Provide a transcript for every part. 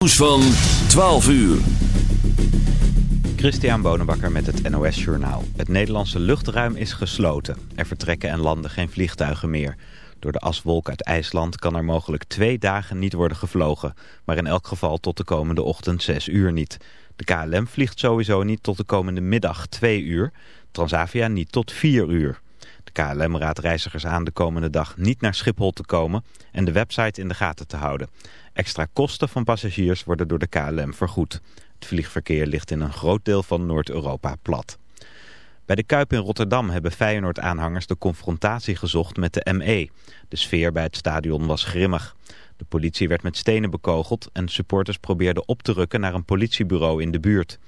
Nieuws van 12 uur. Christian Bonenbakker met het NOS Journaal. Het Nederlandse luchtruim is gesloten. Er vertrekken en landen geen vliegtuigen meer. Door de aswolk uit IJsland kan er mogelijk twee dagen niet worden gevlogen. Maar in elk geval tot de komende ochtend 6 uur niet. De KLM vliegt sowieso niet tot de komende middag 2 uur. Transavia niet tot 4 uur. De KLM raadt reizigers aan de komende dag niet naar Schiphol te komen en de website in de gaten te houden. Extra kosten van passagiers worden door de KLM vergoed. Het vliegverkeer ligt in een groot deel van Noord-Europa plat. Bij de Kuip in Rotterdam hebben Feyenoord-aanhangers de confrontatie gezocht met de ME. De sfeer bij het stadion was grimmig. De politie werd met stenen bekogeld en supporters probeerden op te rukken naar een politiebureau in de buurt.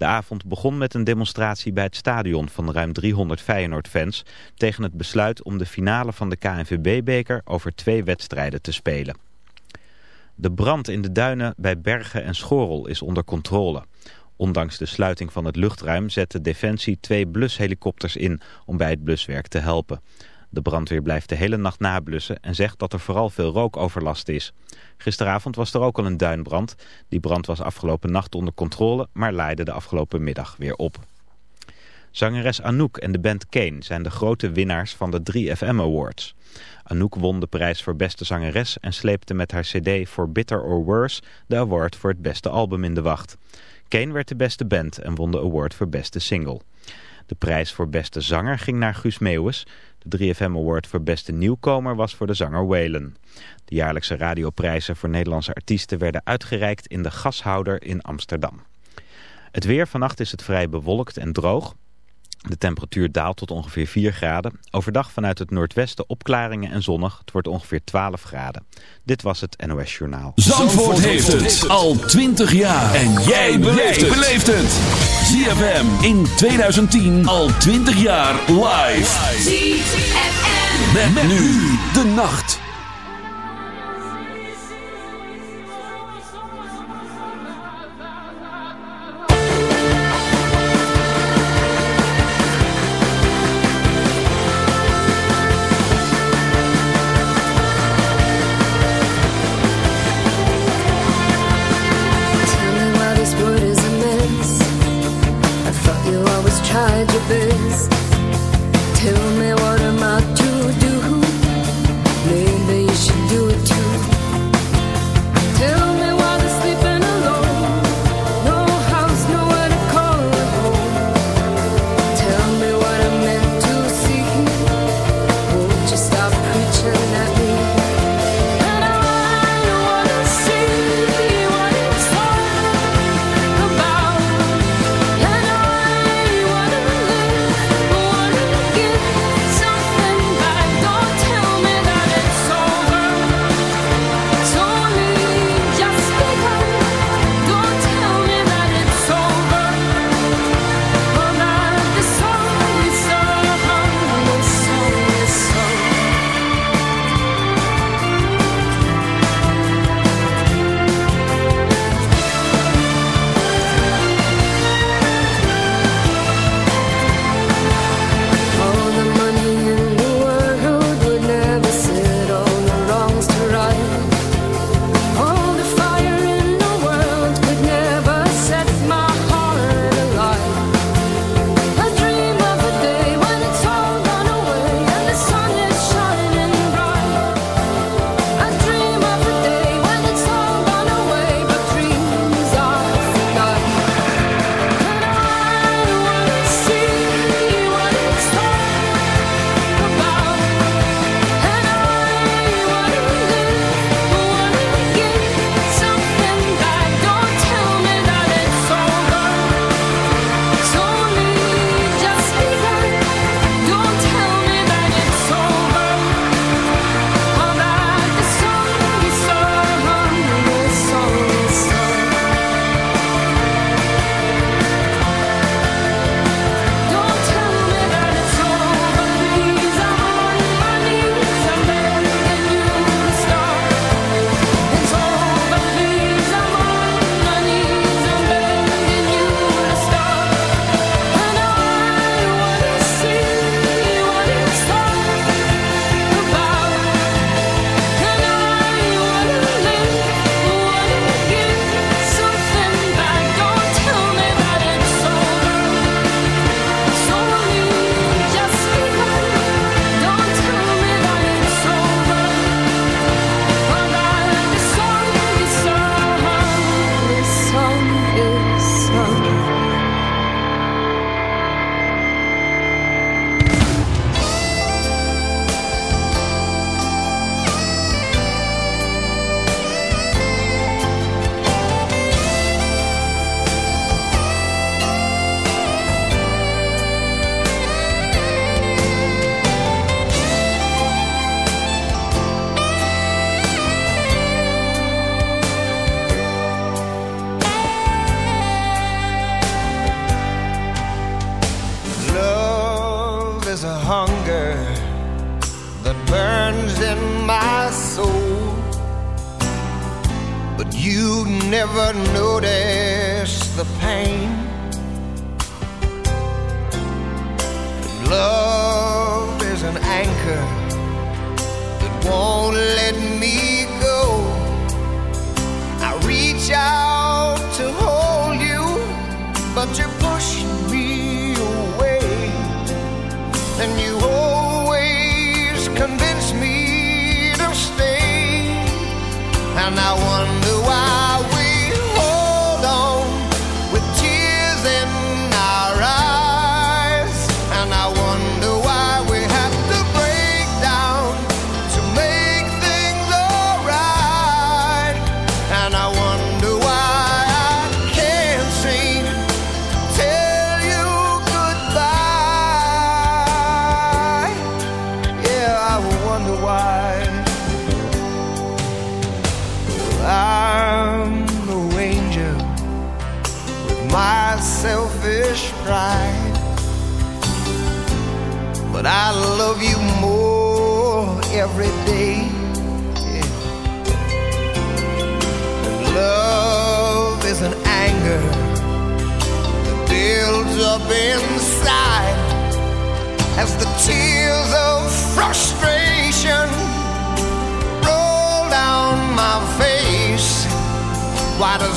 De avond begon met een demonstratie bij het stadion van ruim 300 Feyenoord-fans... tegen het besluit om de finale van de KNVB-beker over twee wedstrijden te spelen. De brand in de duinen bij Bergen en Schorel is onder controle. Ondanks de sluiting van het luchtruim zette Defensie twee blushelikopters in om bij het bluswerk te helpen. De brandweer blijft de hele nacht nablussen en zegt dat er vooral veel rookoverlast is. Gisteravond was er ook al een duinbrand. Die brand was afgelopen nacht onder controle, maar laaide de afgelopen middag weer op. Zangeres Anouk en de band Kane zijn de grote winnaars van de 3FM Awards. Anouk won de prijs voor beste zangeres en sleepte met haar cd For Bitter or Worse de award voor het beste album in de wacht. Kane werd de beste band en won de award voor beste single. De prijs voor beste zanger ging naar Guus Meeuwis. De 3FM Award voor beste nieuwkomer was voor de zanger Waylon. De jaarlijkse radioprijzen voor Nederlandse artiesten werden uitgereikt in de Gashouder in Amsterdam. Het weer vannacht is het vrij bewolkt en droog. De temperatuur daalt tot ongeveer 4 graden. Overdag vanuit het noordwesten opklaringen en zonnig. Het wordt ongeveer 12 graden. Dit was het NOS Journaal. Zandvoort, heeft het al 20 jaar. En jij beleeft het. ZFM in 2010 al 20 jaar live. ZFM. Met, nu de nacht.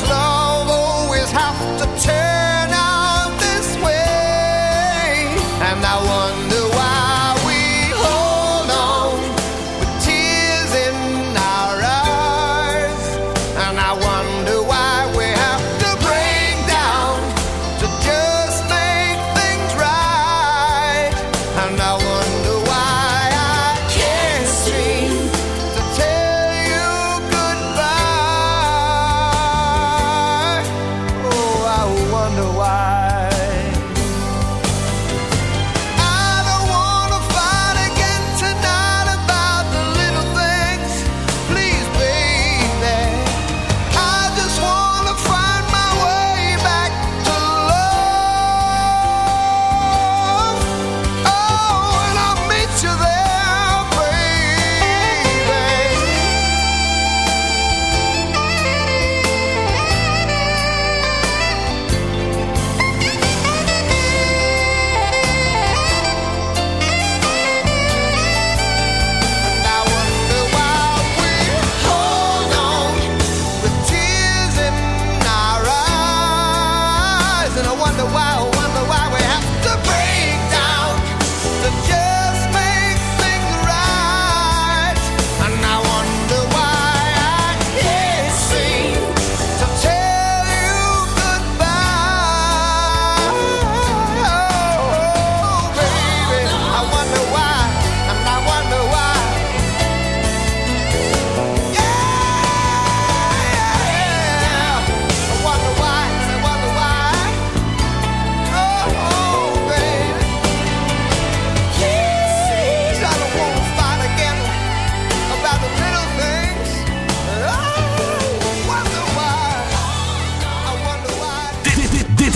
Love.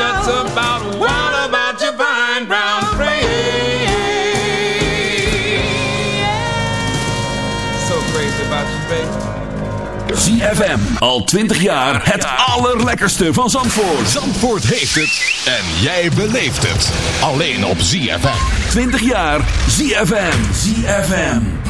nuts about, what about your fine brown frame? So crazy about you, baby. ZFM. Al 20 jaar het allerlekkerste van Zandvoort. Zandvoort heeft het en jij beleeft het. Alleen op ZFM. 20 jaar ZFM. ZFM.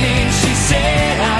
morning she said I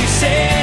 you said.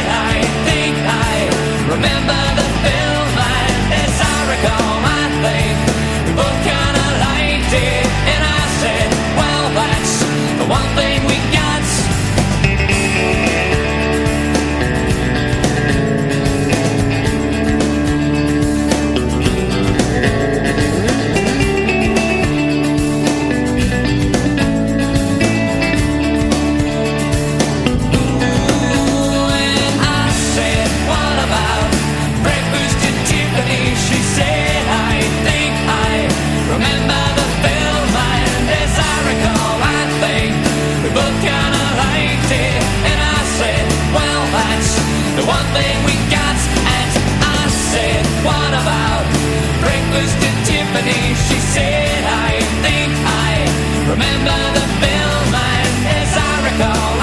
She said, I think I remember the film, and as I recall,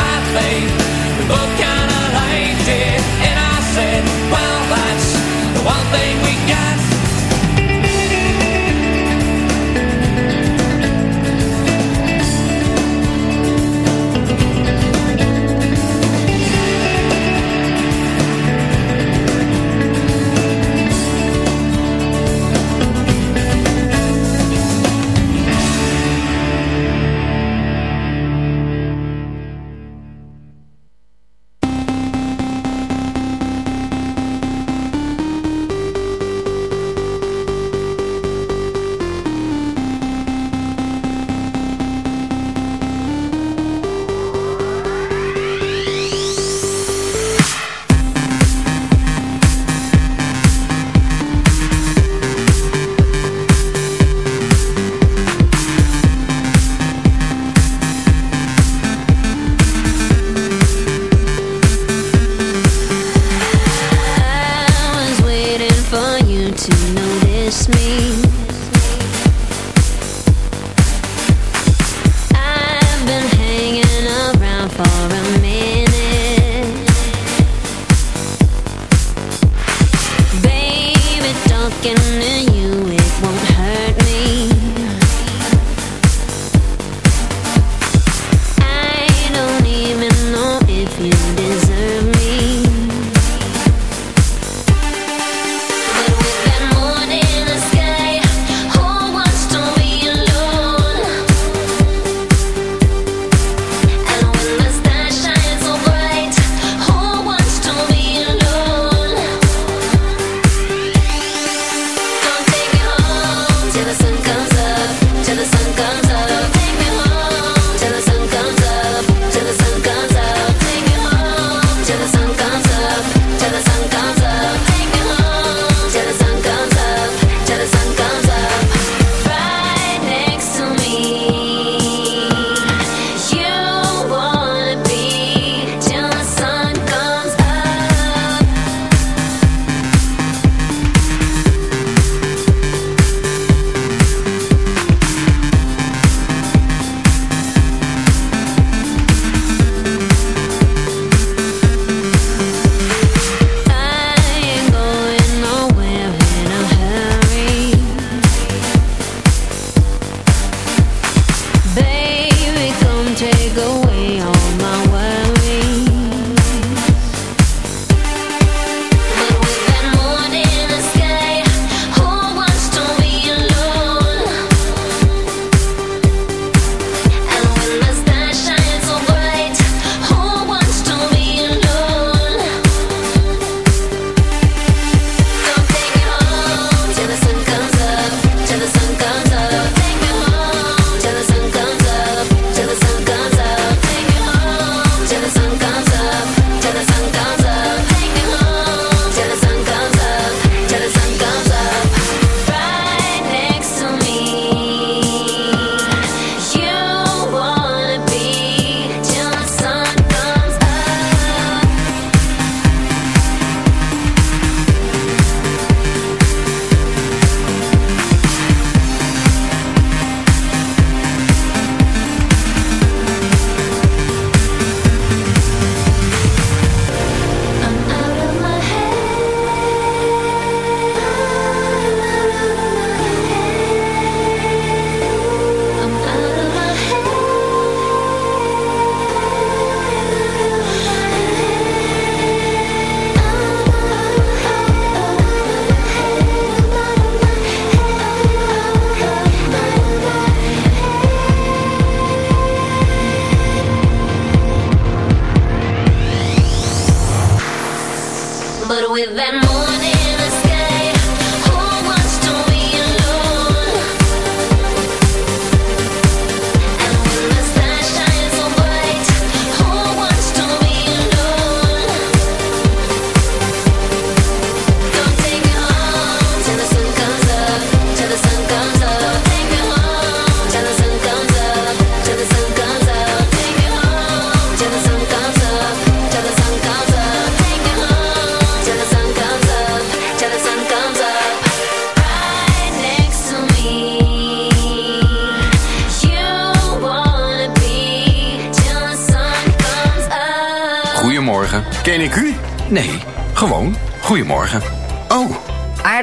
we both kind of liked it. And I said, Well, that's the one thing we got.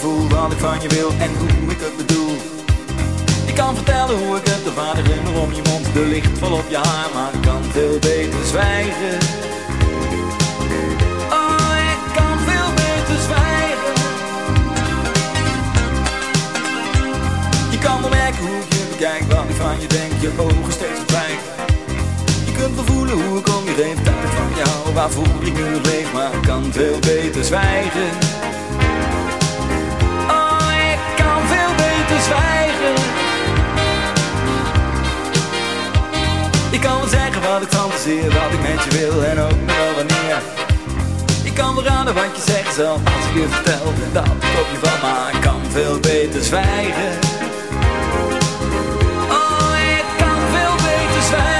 voel, wat ik van je wil en hoe ik het bedoel. Ik kan vertellen hoe ik het, de vader om je mond, de licht vol op je haar, maar ik kan veel beter zwijgen. Oh, ik kan veel beter zwijgen. Je kan wel merken hoe ik je bekijk, wat ik van je denk, je ogen steeds verdwijnen. Je kunt wel voelen hoe ik om je heen, dat ik van jou, waarvoor ik nu leef, maar ik kan veel beter zwijgen. Wat ik met je wil en ook nog wel wanneer. Ik kan raden wat je zegt zelf als ik je vertel dat ik op je val, maar ik kan veel beter zwijgen. Oh, ik kan veel beter zwijgen.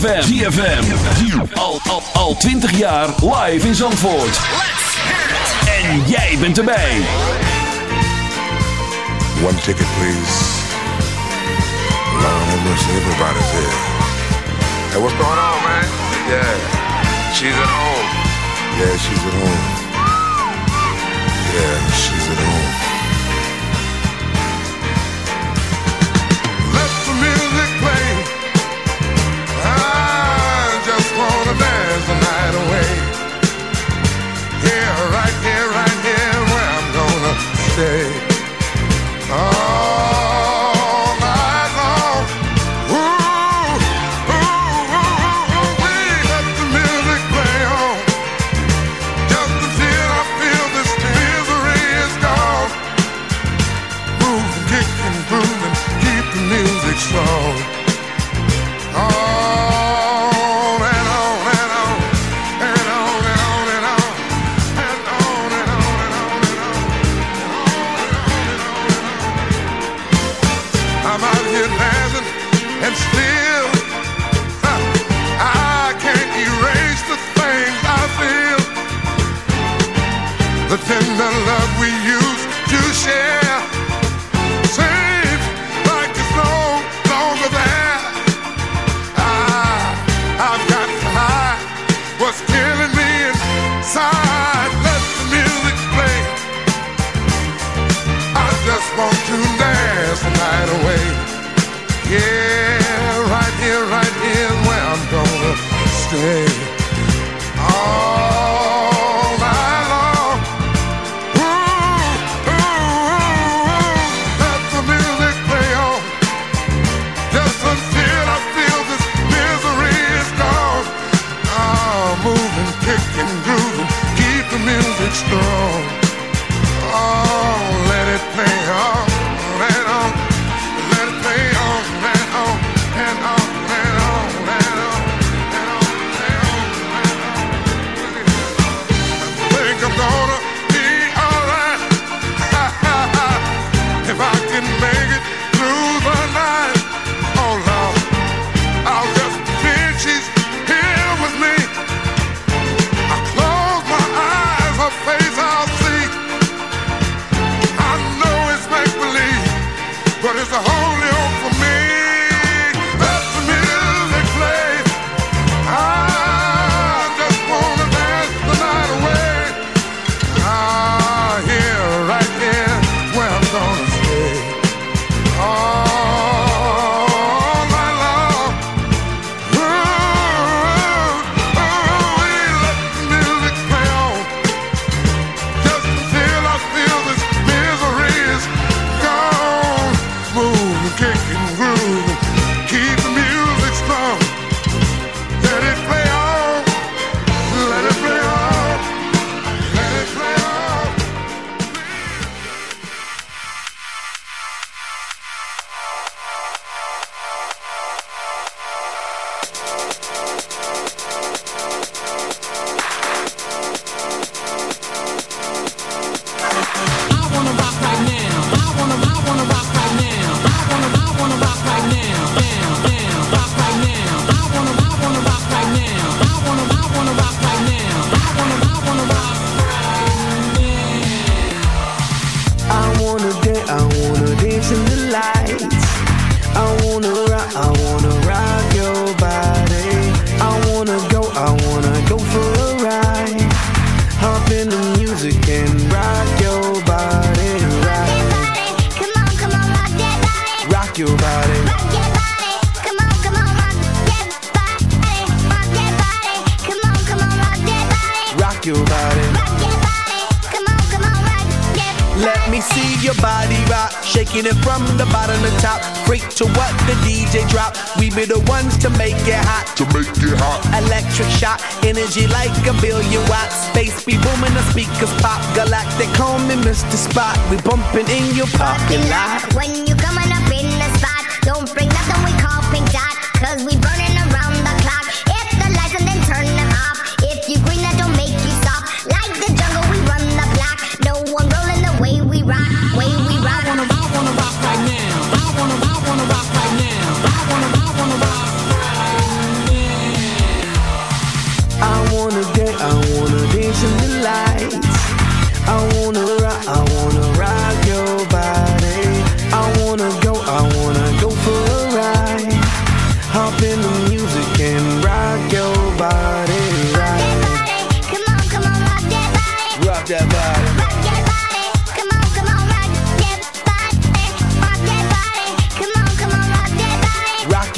ZFM. ZFM. Al, al, al 20 jaar live in Zandvoort. Let's hear it. En jij bent erbij. One ticket, please. Long have mercy, everybody's here. Hey, what's going on, man? Yeah, she's at home. Yeah, she's at home. Yeah, she's at home. say. stay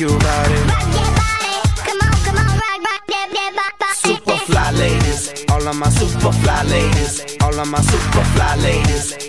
that body. Super fly ladies, all of my super fly ladies, all of my super fly ladies,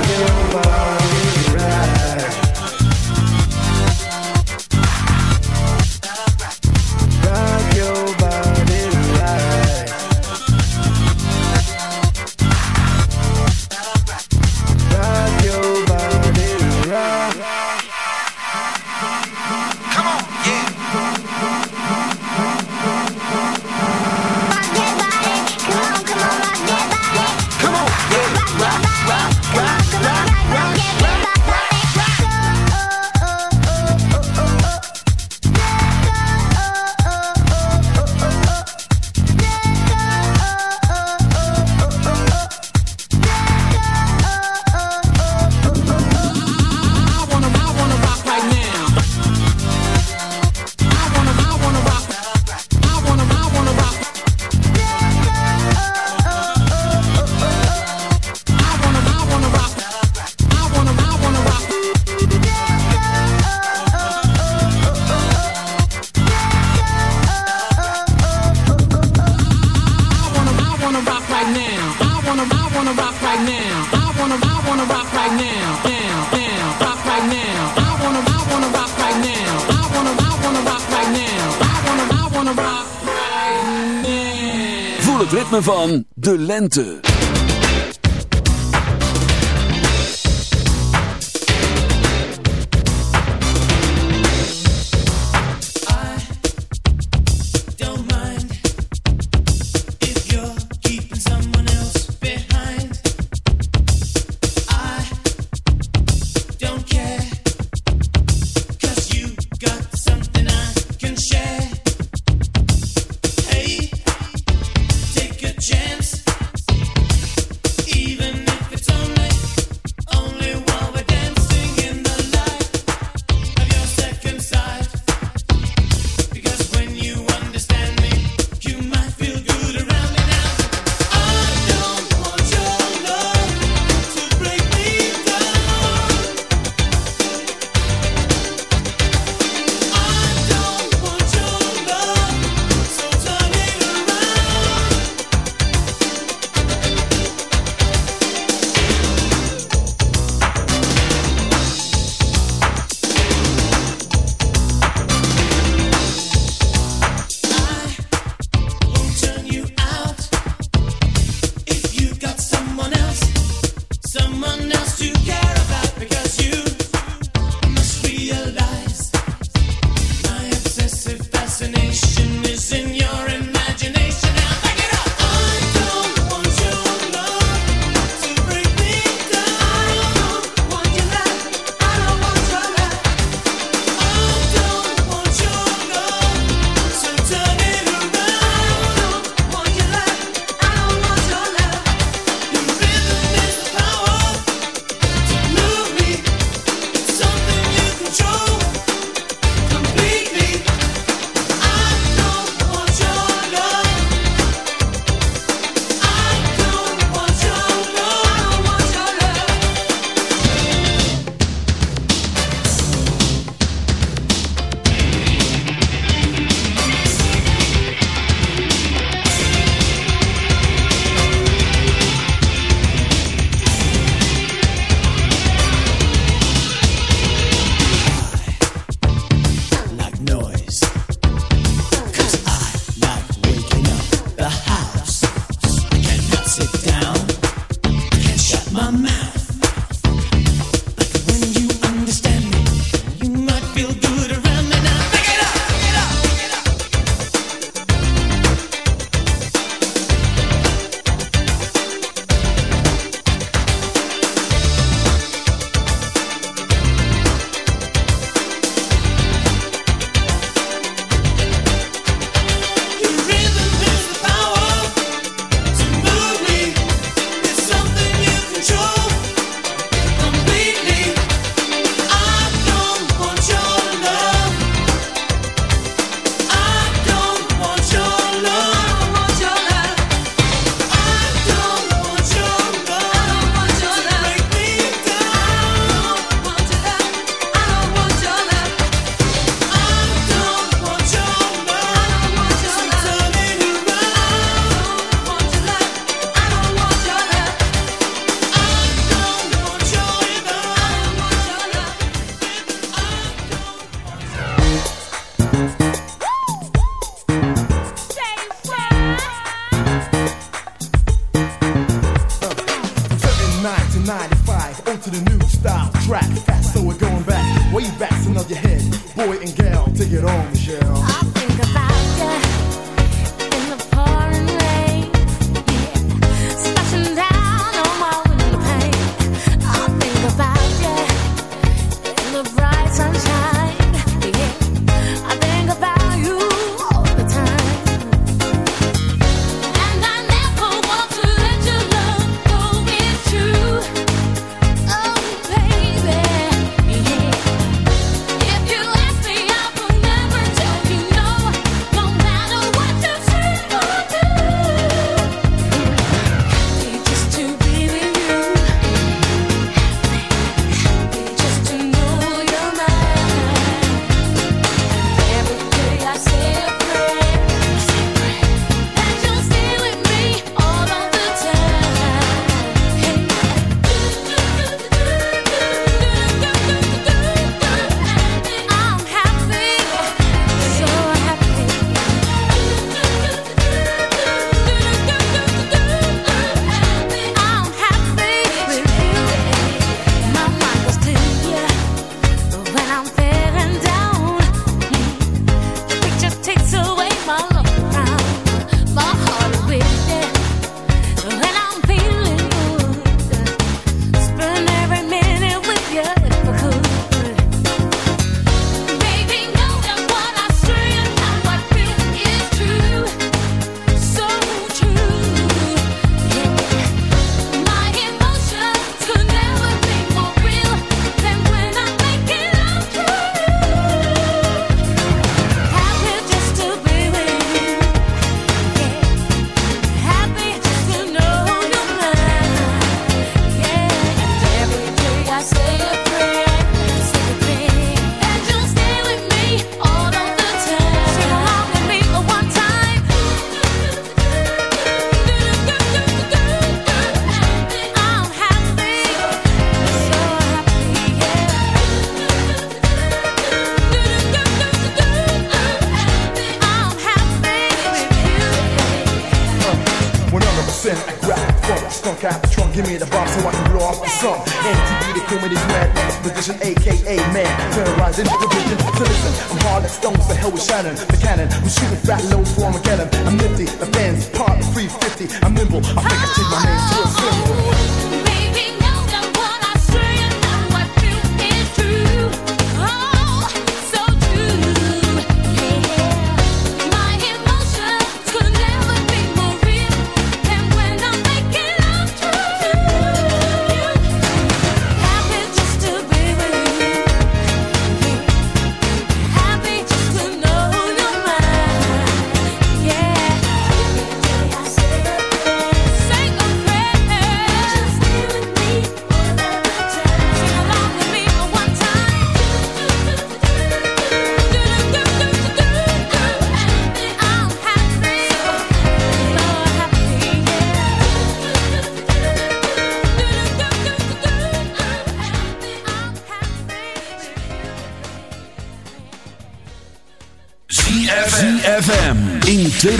Van de lente.